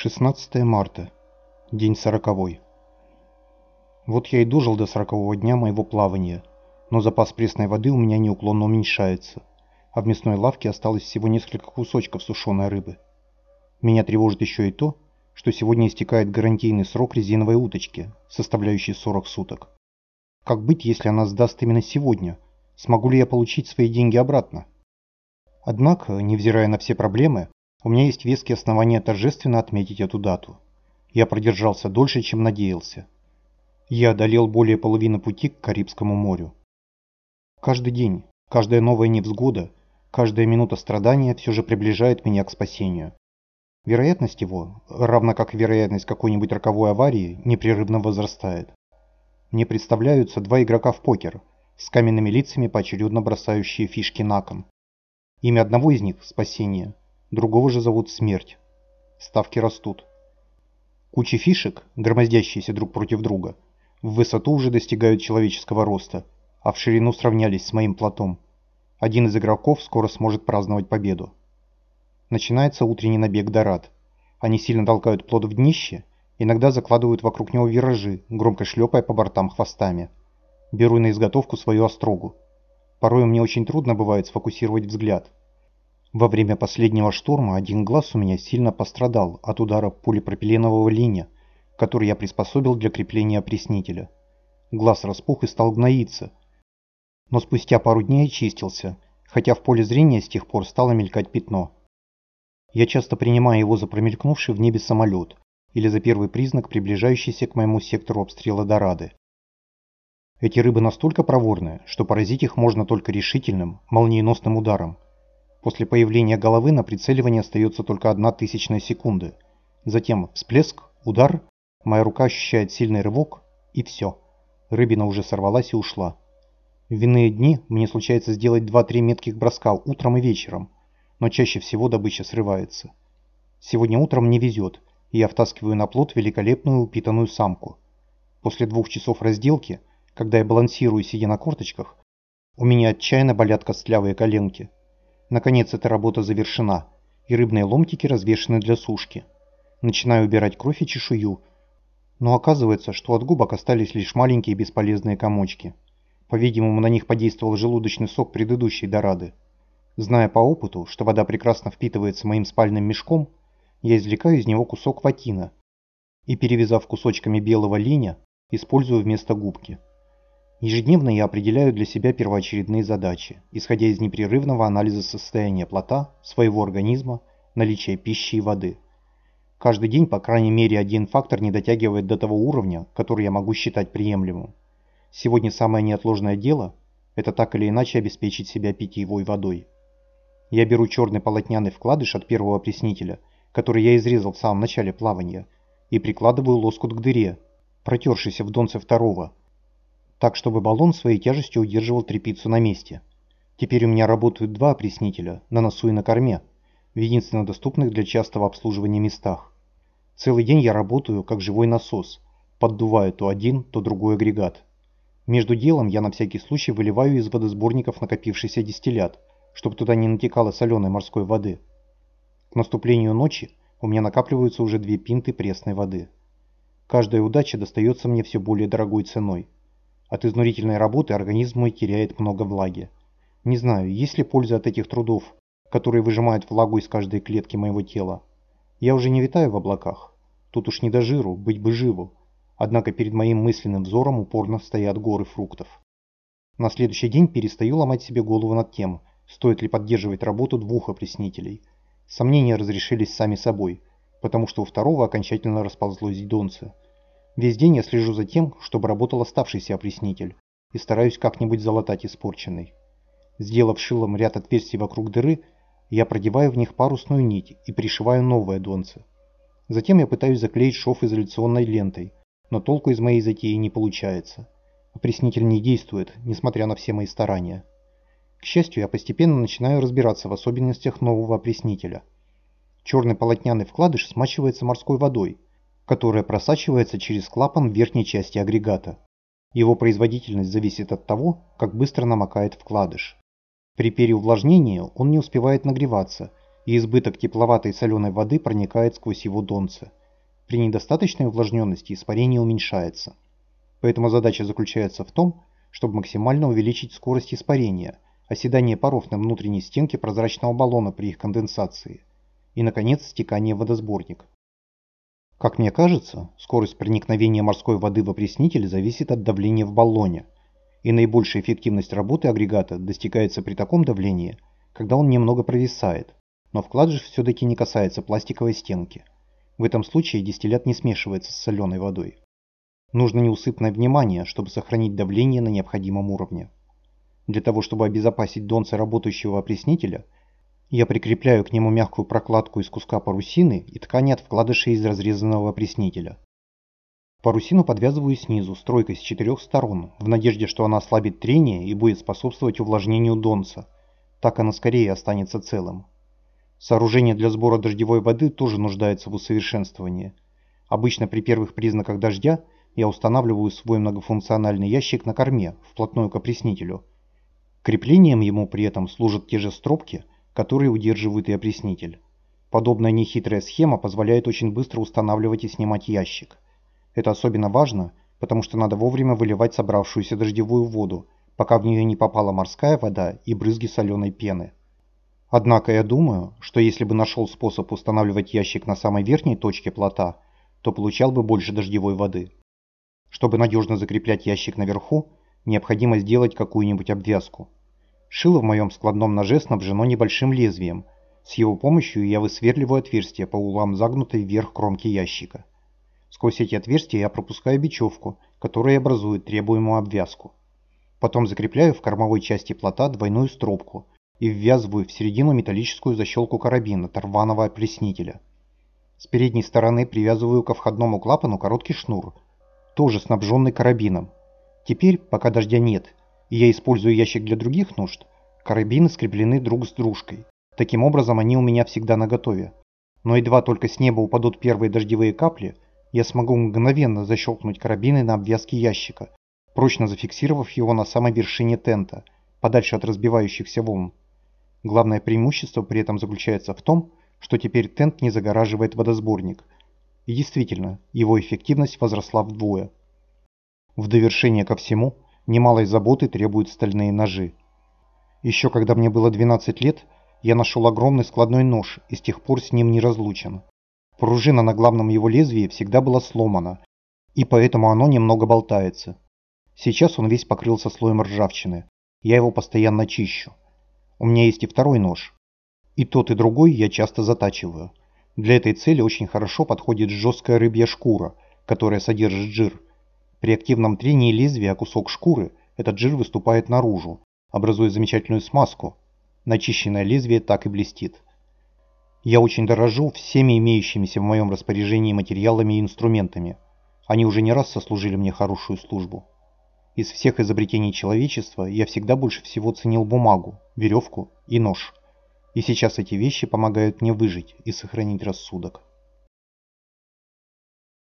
16 марта. День сороковой. Вот я и дожил до сорокового дня моего плавания, но запас пресной воды у меня неуклонно уменьшается, а в мясной лавке осталось всего несколько кусочков сушеной рыбы. Меня тревожит еще и то, что сегодня истекает гарантийный срок резиновой уточки, составляющий 40 суток. Как быть, если она сдаст именно сегодня? Смогу ли я получить свои деньги обратно? Однако, невзирая на все проблемы, у меня есть веские основания торжественно отметить эту дату. Я продержался дольше, чем надеялся. Я одолел более половины пути к Карибскому морю. Каждый день, каждая новая невзгода, каждая минута страдания все же приближает меня к спасению. Вероятность его, равно как вероятность какой-нибудь роковой аварии, непрерывно возрастает. Мне представляются два игрока в покер, с каменными лицами поочередно бросающие фишки на кон. Имя одного из них – спасение – другого же зовут Смерть. Ставки растут. Кучи фишек, громоздящиеся друг против друга, в высоту уже достигают человеческого роста, а в ширину сравнялись с моим платом. Один из игроков скоро сможет праздновать победу. Начинается утренний набег Дорад. Они сильно толкают плод в днище, иногда закладывают вокруг него виражи, громко шлепая по бортам хвостами. Беру на изготовку свою острогу. Порой мне очень трудно бывает сфокусировать взгляд – во время последнего шторма один глаз у меня сильно пострадал от удара полипропиленового линия, который я приспособил для крепления опреснителя. Глаз распух и стал гноиться. Но спустя пару дней очистился, хотя в поле зрения с тех пор стало мелькать пятно. Я часто принимаю его за промелькнувший в небе самолет или за первый признак, приближающийся к моему сектору обстрела Дорады. Эти рыбы настолько проворные, что поразить их можно только решительным, молниеносным ударом – После появления головы на прицеливание остается только одна тысячная секунды. Затем всплеск, удар, моя рука ощущает сильный рывок, и все. Рыбина уже сорвалась и ушла. В винные дни мне случается сделать 2-3 метких броска утром и вечером, но чаще всего добыча срывается. Сегодня утром мне везет, и я втаскиваю на плот великолепную упитанную самку. После двух часов разделки, когда я балансирую сидя на корточках, у меня отчаянно болят костлявые коленки – Наконец эта работа завершена, и рыбные ломтики развешаны для сушки. Начинаю убирать кровь и чешую, но оказывается, что от губок остались лишь маленькие бесполезные комочки. По-видимому, на них подействовал желудочный сок предыдущей дорады. Зная по опыту, что вода прекрасно впитывается моим спальным мешком, я извлекаю из него кусок ватина и, перевязав кусочками белого линя, использую вместо губки. Ежедневно я определяю для себя первоочередные задачи, исходя из непрерывного анализа состояния плота, своего организма, наличия пищи и воды. Каждый день, по крайней мере, один фактор не дотягивает до того уровня, который я могу считать приемлемым. Сегодня самое неотложное дело – это так или иначе обеспечить себя питьевой водой. Я беру черный полотняный вкладыш от первого опреснителя, который я изрезал в самом начале плавания, и прикладываю лоскут к дыре, протершейся в донце второго – так чтобы баллон своей тяжестью удерживал трепицу на месте. Теперь у меня работают два опреснителя, на носу и на корме, в единственно доступных для частого обслуживания местах. Целый день я работаю, как живой насос, поддувая то один, то другой агрегат. Между делом я на всякий случай выливаю из водосборников накопившийся дистиллят, чтобы туда не натекало соленой морской воды. К наступлению ночи у меня накапливаются уже две пинты пресной воды. Каждая удача достается мне все более дорогой ценой. От изнурительной работы организм мой теряет много влаги. Не знаю, есть ли польза от этих трудов, которые выжимают влагу из каждой клетки моего тела. Я уже не витаю в облаках. Тут уж не до жиру, быть бы живу. Однако перед моим мысленным взором упорно стоят горы фруктов. На следующий день перестаю ломать себе голову над тем, стоит ли поддерживать работу двух опреснителей. Сомнения разрешились сами собой, потому что у второго окончательно расползлось донце – Весь день я слежу за тем, чтобы работал оставшийся опреснитель, и стараюсь как-нибудь залатать испорченный. Сделав шилом ряд отверстий вокруг дыры, я продеваю в них парусную нить и пришиваю новое донце. Затем я пытаюсь заклеить шов изоляционной лентой, но толку из моей затеи не получается. Опреснитель не действует, несмотря на все мои старания. К счастью, я постепенно начинаю разбираться в особенностях нового опреснителя. Черный полотняный вкладыш смачивается морской водой, которая просачивается через клапан верхней части агрегата. Его производительность зависит от того, как быстро намокает вкладыш. При переувлажнении он не успевает нагреваться и избыток тепловатой соленой воды проникает сквозь его донце. При недостаточной увлажненности испарение уменьшается. Поэтому задача заключается в том, чтобы максимально увеличить скорость испарения, оседание паров на внутренней стенке прозрачного баллона при их конденсации и, наконец, стекание в водосборник. Как мне кажется, скорость проникновения морской воды в опреснитель зависит от давления в баллоне, и наибольшая эффективность работы агрегата достигается при таком давлении, когда он немного провисает, но вкладыш все-таки не касается пластиковой стенки. В этом случае дистиллят не смешивается с соленой водой. Нужно неусыпное внимание, чтобы сохранить давление на необходимом уровне. Для того, чтобы обезопасить донце работающего опреснителя – я прикрепляю к нему мягкую прокладку из куска парусины и ткани от вкладышей из разрезанного опреснителя. Парусину подвязываю снизу, стройкой с четырех сторон, в надежде, что она ослабит трение и будет способствовать увлажнению донца. Так она скорее останется целым. Сооружение для сбора дождевой воды тоже нуждается в усовершенствовании. Обычно при первых признаках дождя я устанавливаю свой многофункциональный ящик на корме, вплотную к опреснителю. Креплением ему при этом служат те же стропки – которые удерживают и опреснитель. Подобная нехитрая схема позволяет очень быстро устанавливать и снимать ящик. Это особенно важно, потому что надо вовремя выливать собравшуюся дождевую воду, пока в нее не попала морская вода и брызги соленой пены. Однако я думаю, что если бы нашел способ устанавливать ящик на самой верхней точке плота, то получал бы больше дождевой воды. Чтобы надежно закреплять ящик наверху, необходимо сделать какую-нибудь обвязку. Шило в моем складном ноже снабжено небольшим лезвием. С его помощью я высверливаю отверстия по углам загнутой вверх кромки ящика. Сквозь эти отверстия я пропускаю бечевку, которая образует требуемую обвязку. Потом закрепляю в кормовой части плота двойную стропку и ввязываю в середину металлическую защелку карабина торваного опреснителя. С передней стороны привязываю ко входному клапану короткий шнур, тоже снабженный карабином. Теперь, пока дождя нет, я использую ящик для других нужд, карабины скреплены друг с дружкой. Таким образом, они у меня всегда наготове. Но едва только с неба упадут первые дождевые капли, я смогу мгновенно защелкнуть карабины на обвязке ящика, прочно зафиксировав его на самой вершине тента, подальше от разбивающихся волн. Главное преимущество при этом заключается в том, что теперь тент не загораживает водосборник. И действительно, его эффективность возросла вдвое. В довершение ко всему – Немалой заботы требуют стальные ножи. Еще когда мне было 12 лет, я нашел огромный складной нож и с тех пор с ним не разлучен. Пружина на главном его лезвии всегда была сломана, и поэтому оно немного болтается. Сейчас он весь покрылся слоем ржавчины. Я его постоянно чищу. У меня есть и второй нож. И тот, и другой я часто затачиваю. Для этой цели очень хорошо подходит жесткая рыбья шкура, которая содержит жир – при активном трении лезвия кусок шкуры этот жир выступает наружу, образуя замечательную смазку. Начищенное лезвие так и блестит. Я очень дорожу всеми имеющимися в моем распоряжении материалами и инструментами. Они уже не раз сослужили мне хорошую службу. Из всех изобретений человечества я всегда больше всего ценил бумагу, веревку и нож. И сейчас эти вещи помогают мне выжить и сохранить рассудок.